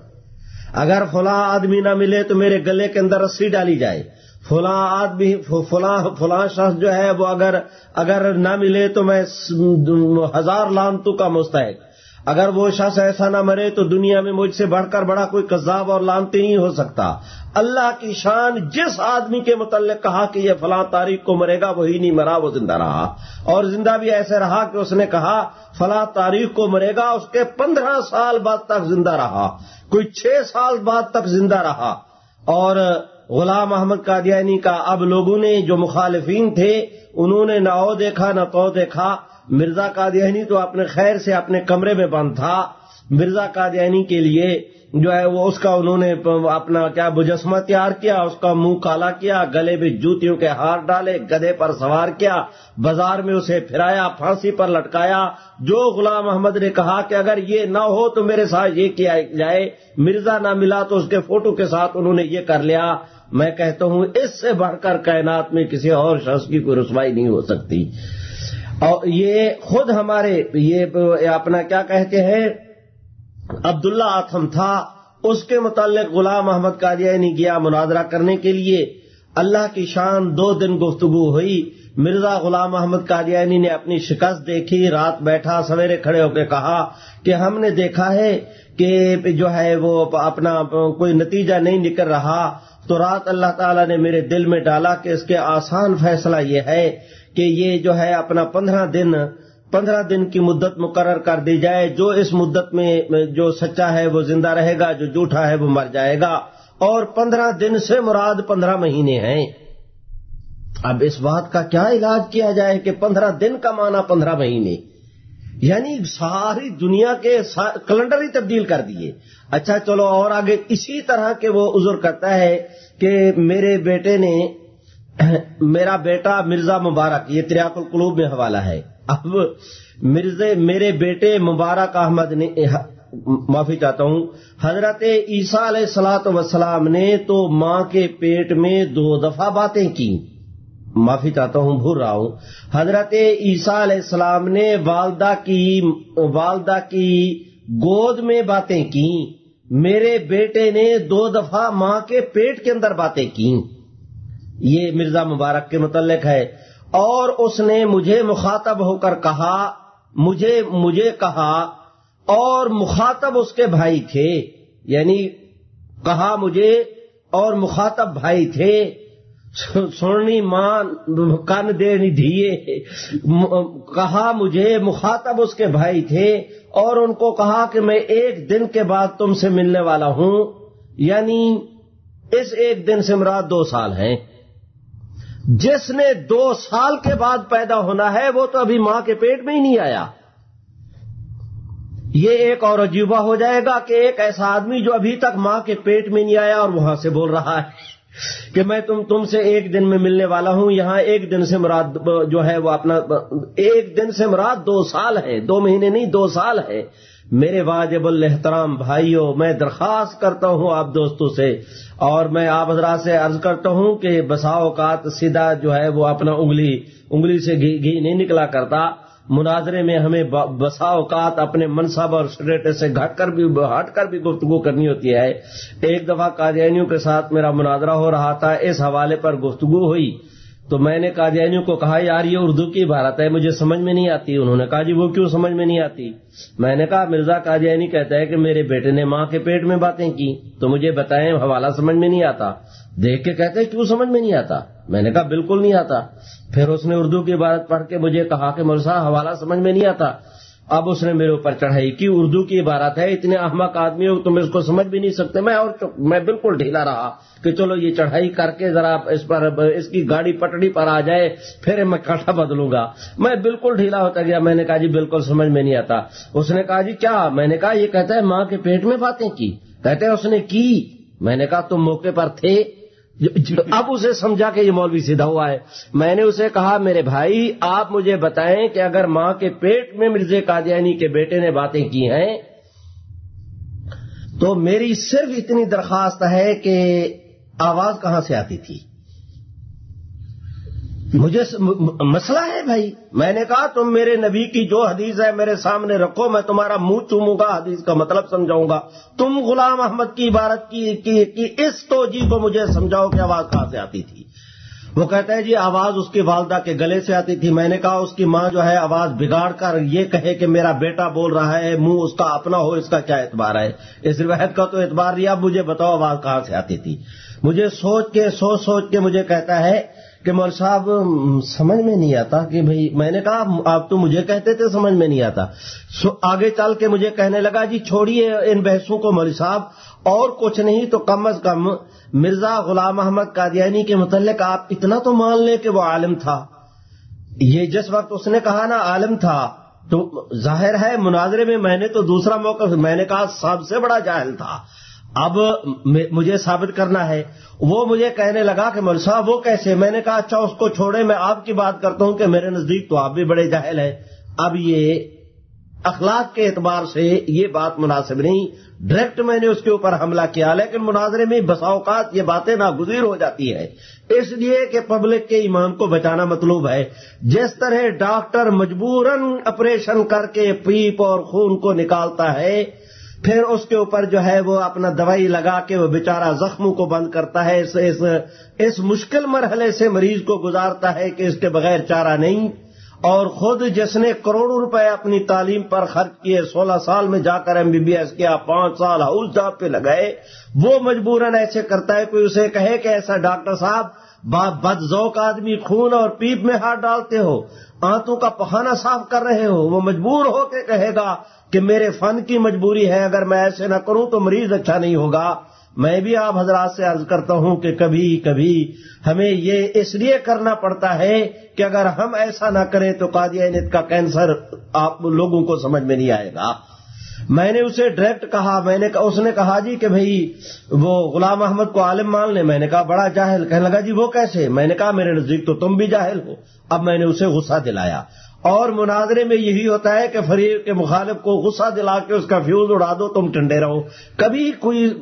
اگر فلاں آدمی نہ ملے تو میرے گلے کے اندر رسی ڈالی جائے۔ فلاں آدمی، فلاں فلاں شخص جو ہے، وہ اگر اگر نہ ملے تو میں ہزار لانتوں کا مستحق۔ اگر وہ شخص ایسا نہ مرے تو دنیا میں مجھ سے بڑھ کر بڑا کوئی کذاب اور لانتی نہیں ہو سکتا۔ اللہ کی شان جس آدمی کے متعلق کہا کہ یہ فلاں تاریخ کو مرے گا، وہی نہیں مرا، وہ زندہ رہا۔ اور زندہ بھی ایسے رہا کہ اس نے کہا، فلاں تاریخ کو مرے گا، اس کے پندرہ سال بعد تک زندہ رہا۔ کوئی چھ سال بعد تک زندہ رہا۔ اور غلام احمد قادیانی کا اب لوگوں نے جو مخالفین تھے، انہوں نے نہ او دیکھا، نہ تو دیکھا۔ مرزا قادیانی تو اپنے خیر سے اپنے کمرے میں بند تھا۔ مرزا قادیانی کے لیے جو ہے وہ اس کا انہوں نے اپنا کیا مجسمہ تیار کیا، اس کا منہ کالا کیا، گلے میں جوتیوں کے ہار ڈالے گدے پر سوار کیا، بازار میں اسے پھرایا، پھانسی پر لٹکایا۔ جو غلام محمد نے کہا کہ اگر یہ نہ ہو تو میرے ساتھ یہ کیا جائے، مرزا نہ ملا تو اس کے فوٹو کے ساتھ انہوں نے یہ کر لیا۔ میں کہتا ہوں اس سے بڑھ کر کائنات میں کسی اور شخص کی کوئی رسوائی نہیں ہو سکتی۔ اور یہ خود ہمارے یہ اپنا کیا کہتے ہیں؟ عبداللہ آتم تھا۔ اس کے متعلق غلام محمد قادیانی گیا مناظرہ کرنے کے لیے۔ اللہ کی شان دو دن گفتگو ہوئی۔ مرزا غلام محمد قادیانی نے اپنی شکست دیکھی۔ رات بیٹھا، سویرے کھڑے ہو کے کہا کہ ہم نے دیکھا ہے کہ جو ہے وہ اپنا کوئی نتیجہ نہیں نکل رہا۔ تو رات اللہ تعالیٰ نے میرے دل میں ڈالا کہ اس کے آسان فیصلہ یہ ہے کہ یہ جو ہے اپنا پندرہ دن پندرہ دن کی مدت مقرر کر دی جائے۔ جو اس مدت میں، جو سچا ہے وہ زندہ رہے گا، جو جھوٹا ہے وہ مر جائے گا۔ اور پندرہ دن سے مراد پندرہ مہینے ہیں۔ اب اس بات کا کیا علاج کیا جائے کہ پندرہ دن کا معنی پندرہ مہینے؟ یعنی ساری دنیا کے کیلنڈر ہی تبدیل کر دیے۔ اچھا چلو اور آگے اسی طرح کے وہ عذر کرتا ہے کہ میرے بیٹے نے میرا بیٹا مرزا مبارک، یہ تریاق القلوب میں حوالہ ہے۔ اب مرزے میرے بیٹے مبارک احمد نے، معافی چاہتا ہوں، حضرت عیسیٰ علیہ السلاۃ وسلام نے تو ماں کے پیٹ میں دو دفعہ باتیں کی معافی چاہتا ہوں، بھول رہا ہوں۔ حضرت عیسیٰ علیہ السلام نے والدہ کی والدہ کی گود میں باتیں کی میرے بیٹے نے دو دفعہ ماں کے پیٹ کے اندر باتیں کی یہ مرزا مبارک کے متعلق ہے۔ اور اس نے مجھے مخاطب ہو کر کہا، مجھے مجھے کہا، اور مخاطب اس کے بھائی تھے۔ یعنی کہا مجھے اور مخاطب بھائی تھے۔ سننی ماں کن دینی دھیے کہا مجھے مخاطب اس کے بھائی تھے اور ان کو کہا کہ میں ایک دن کے بعد تم سے ملنے والا ہوں یعنی اس ایک دن سے مراد دو سال ہیں۔ جس نے دو سال کے بعد پیدا ہونا ہے، وہ تو ابھی ماں کے پیٹ میں ہی نہیں آیا۔ یہ ایک اور عجیبہ ہو جائے گا کہ ایک ایسا آدمی جو ابھی تک ماں کے پیٹ میں نہیں آیا اور وہاں سے بول رہا ہے۔ کہ میں تم تم سے ایک دن میں ملنے والا ہوں، یہاں ایک دن سے مراد جو ہے وہ اپنا ایک دن سے مراد دو سال ہے دو مہینے نہیں، دو سال ہے میرے واجب الحترام بھائیوں میں درخواست کرتا ہوں آپ دوستوں سے، اور میں آپ حضرات سے عرض کرتا ہوں کہ بسا اوقات سیدھا جو ہے وہ اپنا انگلی انگلی سے گھی گھی نہیں نکلا کرتا۔ مناظرے میں ہمیں بسا اوقات اپنے منصب اور اسٹیٹس سے گھٹ کر بھی ہٹ کر بھی گفتگو کرنی ہوتی ہے۔ ایک دفعہ قادیانیوں کے ساتھ میرا مناظرہ ہو رہا تھا، اس حوالے پر گفتگو ہوئی۔ تو میں نے قادیانیوں کو کہا، یار، یہ اردو کی عبارت ہے، مجھے سمجھ میں نہیں آتی۔ انہوں نے کہا جی وہ کیوں سمجھ میں نہیں آتی؟ میں نے کہا، مرزا قادیانی کہتا ہے کہ میرے بیٹے نے ماں کے پیٹ میں باتیں کی، تو مجھے بتائیں، حوالہ سمجھ میں نہیں آتا۔ دیکھ کے کہتے کیوں سمجھ میں نہیں آتا؟ میں نے کہا بالکل نہیں آتا۔ پھر اس نے اردو کی عبارت پڑھ کے مجھے کہا کہ مرزا حوالہ سمجھ میں نہیں آتا۔ اب اس نے میرے اوپر چڑھائی۔ کی اردو کی عبارت ہے، اتنے احمق آدمی ہو، تم اس کو سمجھ بھی نہیں سکتے۔ میں اور میں بالکل ڈھیلا رہا کہ چلو یہ چڑھائی کر کے ذرا اس پر اس کی گاڑی پٹڑی پر آ جائے، پھر میں کٹا بدلوں گا۔ میں بالکل ڈھیلا ہوتا گیا۔ میں نے کہا جی بالکل سمجھ میں نہیں آتا۔ اس نے کہا جی کیا؟ میں نے کہا یہ کہتا ہے ماں کے پیٹ میں باتیں کی۔ کہتے ہیں اس نے کی۔ میں نے کہا تم موقع پر تھے۔ اب اسے سمجھا کہ یہ مولوی سیدھا ہوا ہے۔ میں نے اسے کہا، میرے بھائی، آپ مجھے بتائیں کہ اگر ماں کے پیٹ میں مرزے قادیانی کے بیٹے نے باتیں کی ہیں، تو میری صرف اتنی درخواست ہے کہ آواز کہاں سے آتی تھی؟ مجھے مسئلہ ہے بھائی۔ میں نے کہا تم میرے نبی کی جو حدیث ہے میرے سامنے رکھو میں تمہارا منہ چوموں گا حدیث کا مطلب سمجھاؤں گا۔ تم غلام احمد کی عبارت کی کی, کی اس توجہ کو مجھے سمجھاؤ کہ آواز کہاں سے آتی تھی؟ وہ کہتا ہے جی آواز اس کی والدہ کے گلے سے آتی تھی۔ میں نے کہا اس کی ماں جو ہے آواز بگاڑ کر یہ کہے کہ میرا بیٹا بول رہا ہے منہ اس کا اپنا ہو اس کا کیا اعتبار ہے؟ اس روایت کا تو اعتبار نہیں اب مجھے بتاؤ آواز کہاں سے آتی تھی؟ مجھے سوچ کے سوچ سوچ کے مجھے کہتا ہے کہ مول صاحب سمجھ میں نہیں آتا کہ بھائی میں نے کہا، آپ تو مجھے کہتے تھے، سمجھ میں نہیں آتا۔ آگے چل کے مجھے کہنے لگا جی چھوڑیے ان بحثوں کو مول صاحب، اور کچھ نہیں تو کم از کم مرزا غلام احمد قادیانی کے متعلق آپ اتنا تو مان لیں کہ وہ عالم تھا۔ یہ جس وقت اس نے کہا نا عالم تھا، تو ظاہر ہے مناظرے میں میں نے تو دوسرا موقع، میں نے کہا سب سے بڑا جاہل تھا۔ اب مجھے ثابت کرنا ہے۔ وہ مجھے کہنے لگا کہ مول صاحب، وہ کیسے؟ میں نے کہا اچھا اس کو چھوڑے میں آپ کی بات کرتا ہوں کہ میرے نزدیک تو آپ بھی بڑے جاہل ہیں۔ اب یہ اخلاق کے اعتبار سے یہ بات مناسب نہیں۔ ڈائریکٹ میں نے اس کے اوپر حملہ کیا، لیکن مناظرے میں بسا اوقات یہ باتیں ناگزیر ہو جاتی ہے اس لیے کہ پبلک کے ایمان کو بچانا مطلوب ہے۔ جس طرح ڈاکٹر مجبوراً آپریشن کر کے پیپ اور خون کو نکالتا ہے پھر اس کے اوپر جو ہے وہ اپنا دوائی لگا کے وہ بیچارہ زخموں کو بند کرتا ہے اس اس, اس مشکل مرحلے سے مریض کو گزارتا ہے کہ اس کے بغیر چارہ نہیں۔ اور خود جس نے کروڑوں روپے اپنی تعلیم پر خرچ کیے سولہ سال میں جا کر ایم بی بی ایس کیا پانچ سال ہاؤس جاب پہ لگائے وہ مجبوراً ایسے کرتا ہے کوئی اسے کہے کہ ایسا ڈاکٹر صاحب بد ذوق آدمی خون اور پیپ میں ہاتھ ڈالتے ہو آنتوں کا پہانا صاف کر رہے ہو وہ مجبور ہو کے کہے گا کہ میرے فن کی مجبوری ہے، اگر میں ایسے نہ کروں تو مریض اچھا نہیں ہوگا۔ میں بھی آپ حضرات سے عرض کرتا ہوں کہ کبھی کبھی ہمیں یہ اس لیے کرنا پڑتا ہے کہ اگر ہم ایسا نہ کریں تو قادیانیت کا کینسر آپ لوگوں کو سمجھ میں نہیں آئے گا۔ میں نے اسے ڈائریکٹ کہا، میں نے اس نے کہا جی کہ بھائی، وہ غلام احمد کو عالم مان لے میں نے کہا، بڑا جاہل۔ کہنے لگا جی وہ کیسے؟ میں نے کہا، میرے نزدیک تو تم بھی جاہل ہو۔ اب میں نے اسے غصہ دلایا۔ اور مناظرے میں یہی ہوتا ہے کہ فریق کے مخالف کو غصہ دلا کے اس کا فیوز اڑا دو، تم ٹنڈے رہو۔ کبھی کوئی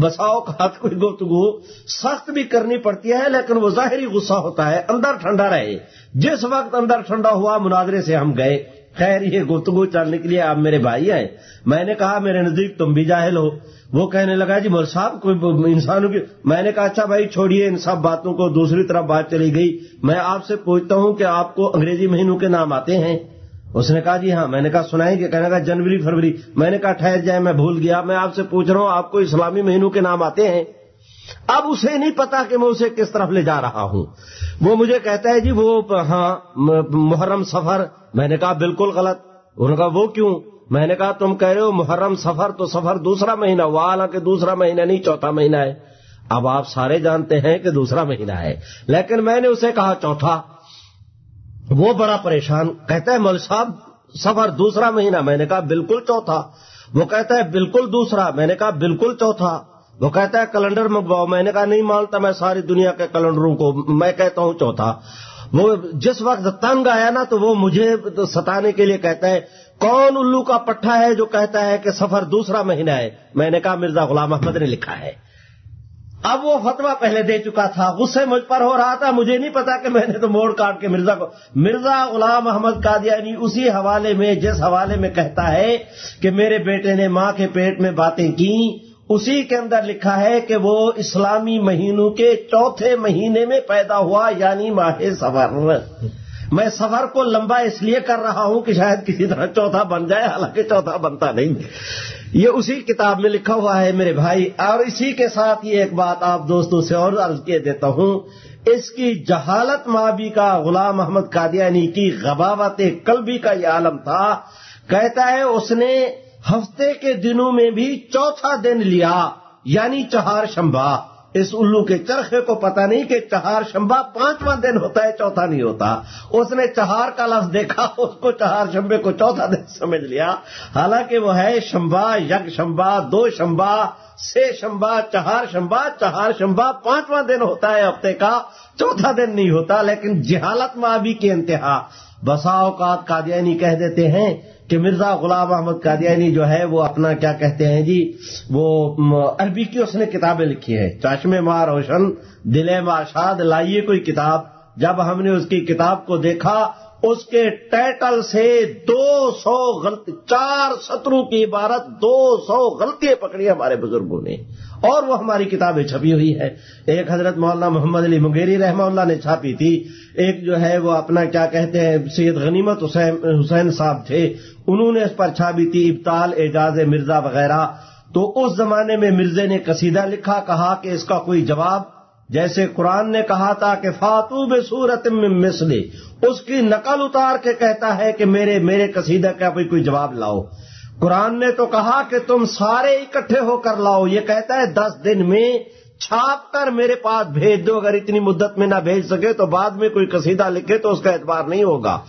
بساؤ کا کوئی گفتگو سخت بھی کرنی پڑتی ہے، لیکن وہ ظاہری غصہ ہوتا ہے، اندر ٹھنڈا رہے۔ جس وقت اندر ٹھنڈا ہوا، مناظرے سے ہم گئے۔ خیر، یہ گفتگو چلنے کے لیے آپ میرے بھائی ہیں میں نے کہا، میرے نزدیک تم بھی جاہل ہو۔ وہ کہنے لگا جی مول صاحب، کوئی انسانوں کی۔ میں نے کہا اچھا بھائی، چھوڑیے ان سب باتوں کو، دوسری طرف بات چلی گئی۔ میں آپ سے پوچھتا ہوں کہ آپ کو انگریزی مہینوں کے نام آتے ہیں؟ اس نے کہا جی ہاں۔ میں نے کہا، سنائیں کہ کہنے کا جنوری، فروری۔ میں نے کہا، ٹھہر جائے میں بھول گیا۔ میں آپ سے پوچھ رہا ہوں، آپ کو اسلامی مہینوں کے نام آتے ہیں؟ اب اسے نہیں پتا کہ میں اسے کس طرف لے جا رہا ہوں۔ وہ مجھے کہتا ہے جی وہ ہاں محرم سفر۔ میں نے کہا بالکل غلط۔ انہوں نے کہا وہ کیوں؟ میں نے کہا تم کہہ رہے ہو محرم سفر تو سفر دوسرا مہینہ، وہ حالانکہ دوسرا مہینہ نہیں، چوتھا مہینہ ہے۔ اب آپ سارے جانتے ہیں کہ دوسرا مہینہ ہے۔ لیکن میں نے اسے کہا چوتھا۔ وہ بڑا پریشان، کہتا ہے مول صاحب، سفر دوسرا مہینہ۔ میں نے کہا بالکل چوتھا۔ وہ کہتا ہے بالکل دوسرا۔ میں نے کہا بالکل چوتھا۔ وہ کہتا ہے کیلنڈر منگواؤ میں نے کہا نہیں مانتا میں ساری دنیا کے کیلنڈروں کو، میں کہتا ہوں چوتھا۔ وہ جس وقت تنگ آیا نا تو وہ مجھے ستانے کے لیے کہتا ہے، کون الو کا پٹھا ہے جو کہتا ہے کہ سفر دوسرا مہینہ ہے؟ میں نے کہا مرزا غلام احمد نے لکھا ہے۔ اب وہ فتوا پہلے دے چکا تھا، غصے مجھ پر ہو رہا تھا، مجھے نہیں پتا کہ میں نے تو موڑ کاٹ کے مرزا کو، مرزا غلام احمد قادیانی یعنی اسی حوالے میں، جس حوالے میں کہتا ہے کہ میرے بیٹے نے ماں کے پیٹ میں باتیں کی اسی کے اندر لکھا ہے کہ وہ اسلامی مہینوں کے چوتھے مہینے میں پیدا ہوا یعنی ماہ سفر میں سفر کو لمبا اس لیے کر رہا ہوں کہ شاید کسی طرح چوتھا بن جائے، حالانکہ چوتھا بنتا نہیں۔ یہ اسی کتاب میں لکھا ہوا ہے میرے بھائی۔ اور اسی کے ساتھ یہ ایک بات آپ دوستوں سے اور عرض کیے دیتا ہوں۔ اس کی جہالت مابی کا غلام محمد قادیانی کی غباوت قلبی کا یہ عالم تھا۔ کہتا ہے اس نے ہفتے کے دنوں میں بھی چوتھا دن لیا یعنی چہار شمبا اس الو کے چرخے کو پتا نہیں کہ چہار شمبا پانچواں دن ہوتا ہے، چوتھا نہیں ہوتا۔ اس نے چہار کا لفظ دیکھا، اس کو چہار شمبے کو چوتھا دن سمجھ لیا۔ حالانکہ وہ ہے شمبا یگ شمبا دو شمبا سے شمبا چہار شمبا چہار شمبا پانچواں دن ہوتا ہے ہفتے کا۔ چوتھا دن نہیں ہوتا، لیکن جہالت میں کی انتہا۔ بسا اوقات قادیانی کہہ دیتے ہیں کہ مرزا غلام احمد قادیانی جو ہے وہ اپنا کیا کہتے ہیں جی؟ وہ عربی کی اس نے کتابیں لکھی ہیں۔ چاشم ماں روشن دل ماں شاد لائیے کوئی کتاب۔ جب ہم نے اس کی کتاب کو دیکھا، اس کے ٹائٹل سے دو سو غلط، چار ستروں کی عبارت دو سو غلطیاں پکڑی ہمارے بزرگوں نے۔ اور وہ ہماری کتابیں چھپی ہوئی ہے ایک حضرت مولانا محمد علی مغیری رحمہ اللہ نے چھاپی تھی۔ ایک جو ہے وہ اپنا کیا کہتے ہیں، سید غنیمت حسین صاحب تھے۔ انہوں نے اس پر چھاپی تھی ابتال اعجاز مرزا وغیرہ۔ تو اس زمانے میں مرزے نے قصیدہ لکھا، کہا کہ اس کا کوئی جواب، جیسے قرآن نے کہا تھا کہ فاتو بے صورت مسلے اس کی نقل اتار کے کہتا ہے کہ میرے میرے قصیدہ کا کوئی جواب لاؤ۔ قرآن نے تو کہا کہ تم سارے اکٹھے ہو کر لاؤ۔ یہ کہتا ہے دس دن میں چھاپ کر میرے پاس بھیج دو۔ اگر اتنی مدت میں نہ بھیج سکے تو بعد میں کوئی قصیدہ لکھے تو اس کا اعتبار نہیں ہوگا۔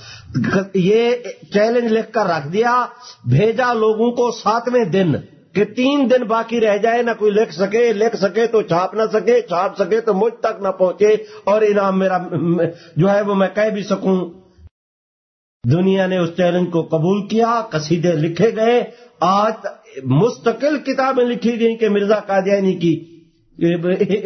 یہ چیلنج لکھ کر رکھ دیا۔ بھیجا لوگوں کو ساتویں دن۔ کہ تین دن باقی رہ جائے، نہ کوئی لکھ سکے۔ لکھ سکے تو چھاپ نہ سکے، چھاپ سکے تو مجھ تک نہ پہنچے اور انعام میرا جو ہے وہ میں کہہ بھی سکوں۔ دنیا نے اس چیلنج کو قبول کیا، قصیدے لکھے گئے۔ آج مستقل کتابیں لکھی گئیں کہ مرزا قادیانی کی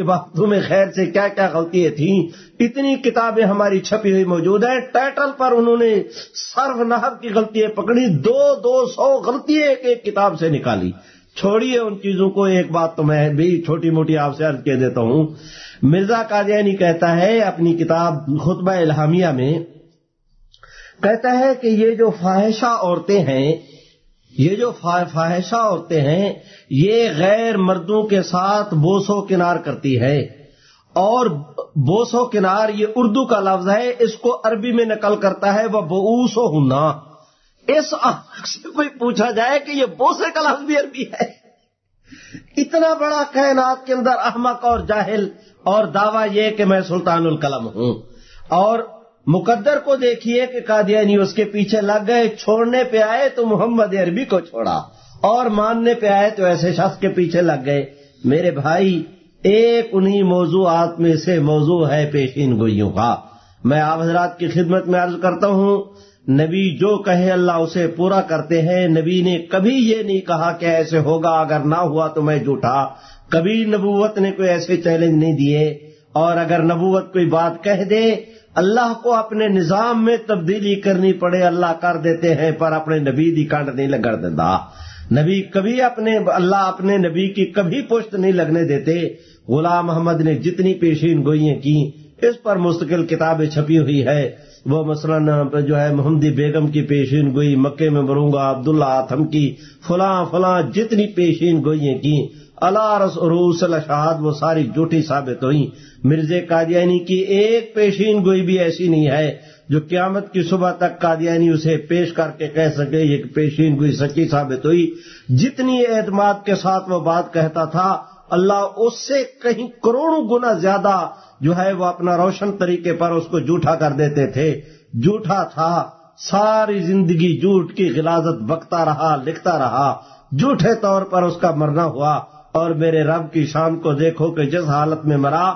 باتوں میں خیر سے کیا کیا غلطیاں تھیں۔ اتنی کتابیں ہماری چھپی ہوئی موجود ہیں۔ ٹائٹل پر انہوں نے سرو نہر کی غلطیاں پکڑی۔ دو دو سو غلطیاں ایک ایک کتاب سے نکالی۔ چھوڑیے ان چیزوں کو۔ ایک بات تو میں بھی چھوٹی موٹی آپ سے عرض کہہ دیتا ہوں۔ مرزا قادیانی کہتا ہے، اپنی کتاب خطبہ الہامیہ میں کہتا ہے کہ یہ جو فاحشہ عورتیں ہیں، یہ جو فاحشہ عورتیں ہیں، یہ غیر مردوں کے ساتھ بوسو کنار کرتی ہے۔ اور بوسو کنار یہ اردو کا لفظ ہے، اس کو عربی میں نقل کرتا ہے، وہ بوسو ہننا اس سے کوئی پوچھا جائے کہ یہ بوسے کا لفظ بھی عربی ہے۔ اتنا بڑا کائنات کے اندر احمق اور جاہل، اور دعویٰ یہ کہ میں سلطان القلم ہوں۔ اور مقدر کو دیکھیے کہ قادیانی اس کے پیچھے لگ گئے، چھوڑنے پہ آئے تو محمد عربی کو چھوڑا۔ اور ماننے پہ آئے تو ایسے شخص کے پیچھے لگ گئے۔ میرے بھائی، ایک انہی موضوعات میں سے موضوع ہے پیشین گوئیوں کا۔ میں آپ حضرات کی خدمت میں عرض کرتا ہوں، نبی جو کہے اللہ اسے پورا کرتے ہیں۔ نبی نے کبھی یہ نہیں کہا کہ ایسے ہوگا، اگر نہ ہوا تو میں جھوٹا۔ کبھی نبوت نے کوئی ایسے چیلنج نہیں دیے۔ اور اگر نبوت کوئی بات کہہ دے اللہ کو اپنے نظام میں تبدیلی کرنی پڑے، اللہ کر دیتے ہیں، پر اپنے نبی دی کانڈ نہیں لگڑ دیتا۔ نبی کبھی اپنے، اللہ اپنے نبی کی کبھی پشت نہیں لگنے دیتے۔ غلام محمد نے جتنی پیشین گوئیاں کی اس پر مستقل کتابیں چھپی ہوئی ہے۔ وہ مثلا جو ہے محمدی بیگم کی پیشین گوئی، مکے میں مروں گا، عبداللہ آتم کی، فلاں فلاں جتنی پیشین گوئییں کی اللہ رس عروس الشہاد وہ ساری جھوٹی ثابت ہوئی مرزے قادیانی کی ایک پیشین گوئی بھی ایسی نہیں ہے جو قیامت کی صبح تک قادیانی اسے پیش کر کے کہہ سکے، یہ پیشین گوئی سچی ثابت ہوئی۔ جتنی اعتماد کے ساتھ وہ بات کہتا تھا، اللہ اس سے کہیں کروڑوں گنا زیادہ جو ہے وہ اپنا روشن طریقے پر اس کو جھوٹا کر دیتے تھے۔ جھوٹا تھا، ساری زندگی جھوٹ کی غلازت بکتا رہا، لکھتا رہا۔ جھوٹے طور پر اس کا مرنا ہوا۔ اور میرے رب کی شان کو دیکھو کہ جس حالت میں مرا،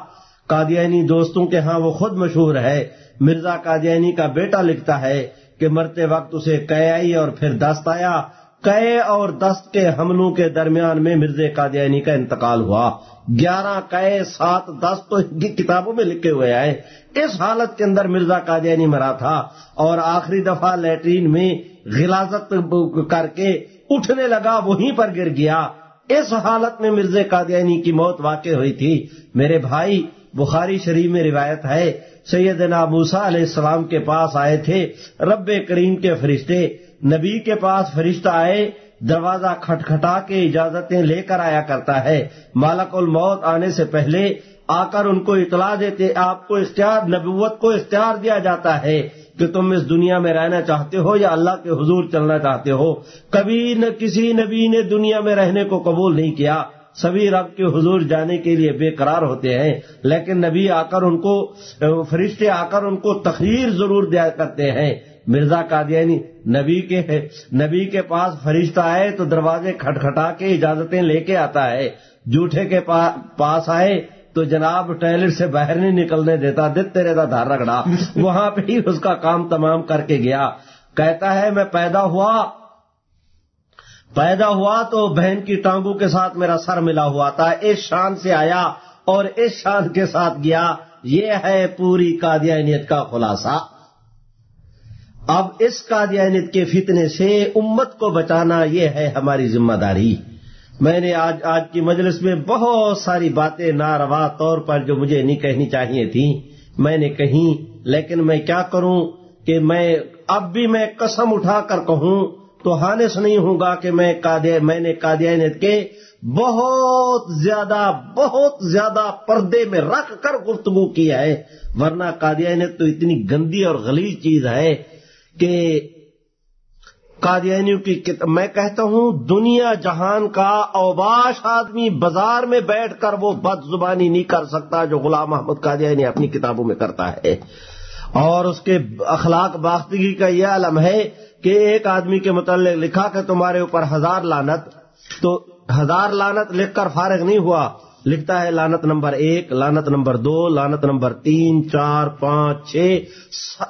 قادیانی دوستوں کے ہاں وہ خود مشہور ہے۔ مرزا قادیانی کا بیٹا لکھتا ہے کہ مرتے وقت اسے آئی اور پھر دست آیا۔ قے اور دست کے حملوں کے درمیان میں مرزا قادیانی کا انتقال ہوا۔ گیارہ قے، سات دست تو کتابوں میں لکھے ہوئے آئے اس حالت کے اندر مرزا قادیانی مرا تھا اور آخری دفعہ لیٹرین میں غلازت کر کے اٹھنے لگا، وہیں پر گر گیا۔ اس حالت میں مرزا قادیانی کی موت واقع ہوئی تھی۔ میرے بھائی، بخاری شریف میں روایت ہے، سیدنا موسا علیہ السلام کے پاس آئے تھے، رب کریم کے فرشتے، نبی کے پاس فرشتہ آئے، دروازہ کھٹکھٹا کے اجازتیں لے کر آیا کرتا ہے۔ مالک الموت آنے سے پہلے آ کر ان کو اطلاع دیتے، آپ کو اختیار، نبوت کو اختیار دیا جاتا ہے۔ کہ تم اس دنیا میں رہنا چاہتے ہو یا اللہ کے حضور چلنا چاہتے ہو، کبھی نہ کسی نبی نے دنیا میں رہنے کو قبول نہیں کیا۔ سبھی رب کے حضور جانے کے لیے بے قرار ہوتے ہیں، لیکن نبی آ کر ان کو، فرشتے آ کر ان کو تخریر ضرور دیا کرتے ہیں۔ مرزا قادیانی، نبی کے نبی کے پاس فرشتہ آئے تو دروازے کھٹکھٹا کے اجازتیں لے کے آتا ہے۔ جھوٹے کے پاس آئے تو جناب ٹوائلٹ سے باہر نہیں نکلنے دیتا دت تیرے کا دھار رگڑا۔ وہاں پہ ہی اس کا کام تمام کر کے گیا۔ کہتا ہے میں پیدا ہوا۔ پیدا ہوا تو بہن کی ٹانگوں کے ساتھ میرا سر ملا ہوا تھا۔ اس شان سے آیا اور اس شان کے ساتھ گیا۔ یہ ہے پوری قادیانیت کا خلاصہ۔ اب اس قادیانیت کے فتنے سے امت کو بچانا یہ ہے ہماری ذمہ داری۔ میں نے آج آج کی مجلس میں بہت ساری باتیں ناروا طور پر جو مجھے نہیں کہنی چاہیے تھیں میں نے کہیں لیکن میں کیا کروں کہ میں، اب بھی میں قسم اٹھا کر کہوں، تو ہانس نہیں ہوں گا کہ میں میں نے قادیانیت کے بہت زیادہ بہت زیادہ پردے میں رکھ کر گفتگو کیا ہے، ورنہ قادیانیت تو اتنی گندی اور غلیظ چیز ہے کہ قادیانیوں کی میں کہتا ہوں، دنیا جہان کا اوباش آدمی بازار میں بیٹھ کر وہ بد زبانی نہیں کر سکتا جو غلام محمد قادیانی اپنی کتابوں میں کرتا ہے۔ اور اس کے اخلاق باختگی کا یہ علم ہے کہ ایک آدمی کے متعلق لکھا کہ تمہارے اوپر ہزار لانت تو ہزار لانت لکھ کر فارغ نہیں ہوا۔ لکھتا ہے لانت نمبر ایک لانت نمبر دو لانت نمبر تین، چار، پانچ، چھ۔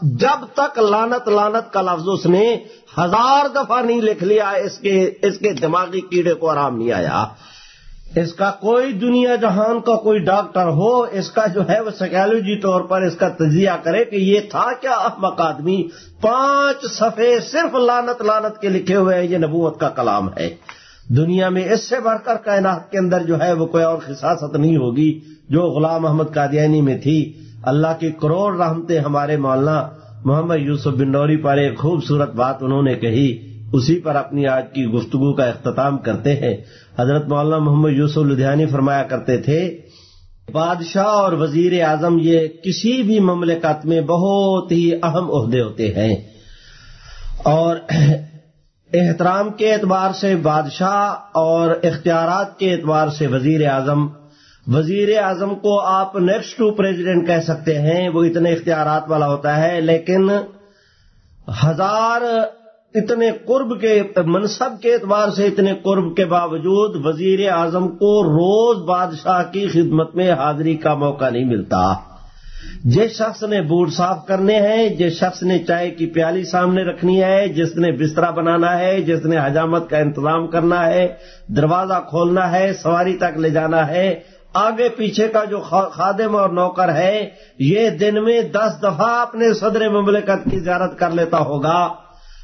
جب تک لانت لانت کا لفظ اس نے ہزار دفعہ نہیں لکھ لیا، اس کے اس کے دماغی کیڑے کو آرام نہیں آیا۔ اس کا کوئی دنیا جہان کا کوئی ڈاکٹر ہو، اس کا جو ہے وہ سیکالوجی طور پر اس کا تجزیہ کرے کہ یہ تھا کیا احمق آدمی۔ پانچ صفحے صرف لانت لانت کے لکھے ہوئے ہیں، یہ نبوت کا کلام ہے۔ دنیا میں اس سے بڑھ کر کائنات کے اندر جو ہے وہ کوئی اور خصاصت نہیں ہوگی جو غلام محمد قادیانی میں تھی۔ اللہ کی کروڑ رحمتیں ہمارے مولانا محمد یوسف بن نوری پر ایک خوبصورت بات انہوں نے کہی۔ اسی پر اپنی آج کی گفتگو کا اختتام کرتے ہیں۔ حضرت مولانا محمد یوسف لدھیانی فرمایا کرتے تھے، بادشاہ اور وزیر اعظم یہ کسی بھی مملکت میں بہت ہی اہم عہدے ہوتے ہیں۔ اور احترام کے اعتبار سے بادشاہ اور اختیارات کے اعتبار سے وزیر اعظم۔ وزیر اعظم کو آپ نیکسٹ ٹو پریزیڈنٹ کہہ سکتے ہیں، وہ اتنے اختیارات والا ہوتا ہے، لیکن ہزار اتنے قرب کے، منصب کے اعتبار سے اتنے قرب کے باوجود وزیر اعظم کو روز بادشاہ کی خدمت میں حاضری کا موقع نہیں ملتا۔ جس شخص نے بوٹ صاف کرنے ہیں، جس شخص نے چائے کی پیالی سامنے رکھنی ہے، جس نے بسترا بنانا ہے، جس نے حجامت کا انتظام کرنا ہے، دروازہ کھولنا ہے، سواری تک لے جانا ہے، آگے پیچھے کا جو خادم اور نوکر ہے، یہ دن میں دس دفعہ اپنے صدر مملکت کی زیارت کر لیتا ہوگا۔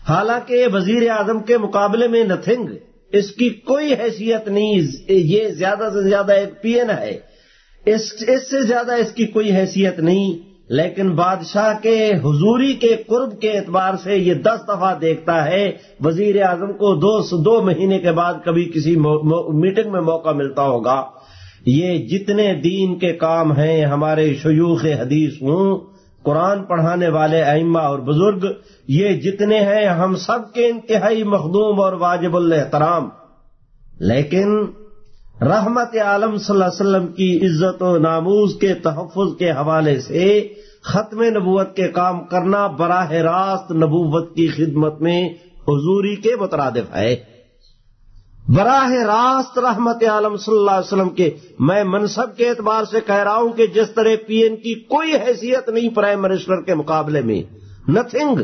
حالانکہ وزیر اعظم کے مقابلے میں نتھنگ اس کی کوئی حیثیت نہیں، یہ زیادہ سے زیادہ ایک پی این ہے۔ اس اس سے زیادہ اس کی کوئی حیثیت نہیں، لیکن بادشاہ کے، حضوری کے، قرب کے اعتبار سے یہ دس دفعہ دیکھتا ہے، وزیر اعظم کو دو دو مہینے کے بعد کبھی کسی میٹنگ میں موقع ملتا ہوگا۔ یہ جتنے دین کے کام ہیں، ہمارے شیوخ حدیث ہوں، قرآن پڑھانے والے ائمہ اور بزرگ، یہ جتنے ہیں، ہم سب کے انتہائی مخدوم اور واجب الحترام لیکن رحمت عالم صلی اللہ علیہ وسلم کی عزت و ناموز کے تحفظ کے حوالے سے ختم نبوت کے کام کرنا براہ راست نبوت کی خدمت میں حضوری کے مترادف ہے۔ براہ راست رحمت عالم صلی اللہ علیہ وسلم کے میں منصب کے اعتبار سے کہہ رہا ہوں کہ جس طرح پی این کی کوئی حیثیت نہیں پرائم منسٹر کے مقابلے میں۔ نتھنگ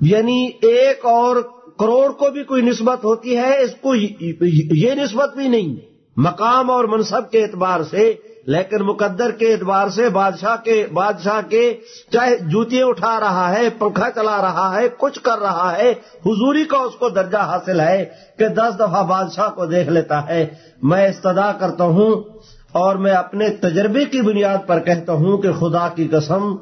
یعنی ایک اور کروڑ کو بھی کوئی نسبت ہوتی ہے، اس کو یہ نسبت بھی نہیں۔ مقام اور منصب کے اعتبار سے، لیکن مقدر کے اعتبار سے بادشاہ کے بادشاہ کے چاہے جوتیاں اٹھا رہا ہے، پنکھا چلا رہا ہے، کچھ کر رہا ہے، حضوری کا اس کو درجہ حاصل ہے کہ دس دفعہ بادشاہ کو دیکھ لیتا ہے۔ میں استدا کرتا ہوں اور میں اپنے تجربے کی بنیاد پر کہتا ہوں کہ خدا کی قسم،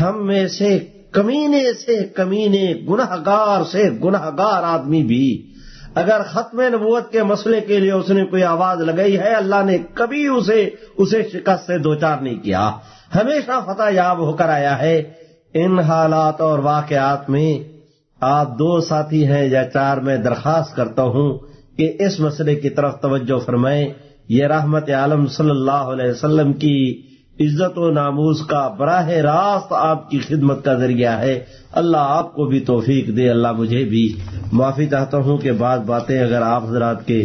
ہم میں سے کمینے سے کمینے گناہ گار سے گناہ گار آدمی بھی اگر ختم نبوت کے مسئلے کے لیے اس نے کوئی آواز لگائی ہے، اللہ نے کبھی اسے اسے شکست سے دوچار نہیں کیا۔ ہمیشہ فتح یاب ہو کر آیا ہے۔ ان حالات اور واقعات میں آپ دو ساتھی ہیں یا چار، میں درخواست کرتا ہوں کہ اس مسئلے کی طرف توجہ فرمائیں۔ یہ رحمت عالم صلی اللہ علیہ وسلم کی عزت و ناموز کا براہ راست آپ کی خدمت کا ذریعہ ہے۔ اللہ آپ کو بھی توفیق دے۔ اللہ مجھے بھی معافی چاہتا ہوں کہ بعض باتیں اگر آپ حضرات کے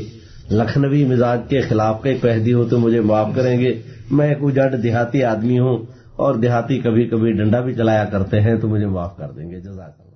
لکھنوی مزاج کے خلاف کے کہہ دی ہو تو مجھے معاف کریں گے۔ میں ایک اجڑ دیہاتی آدمی ہوں اور دیہاتی کبھی کبھی ڈنڈا بھی چلایا کرتے ہیں تو مجھے معاف کر دیں گے۔ جزاک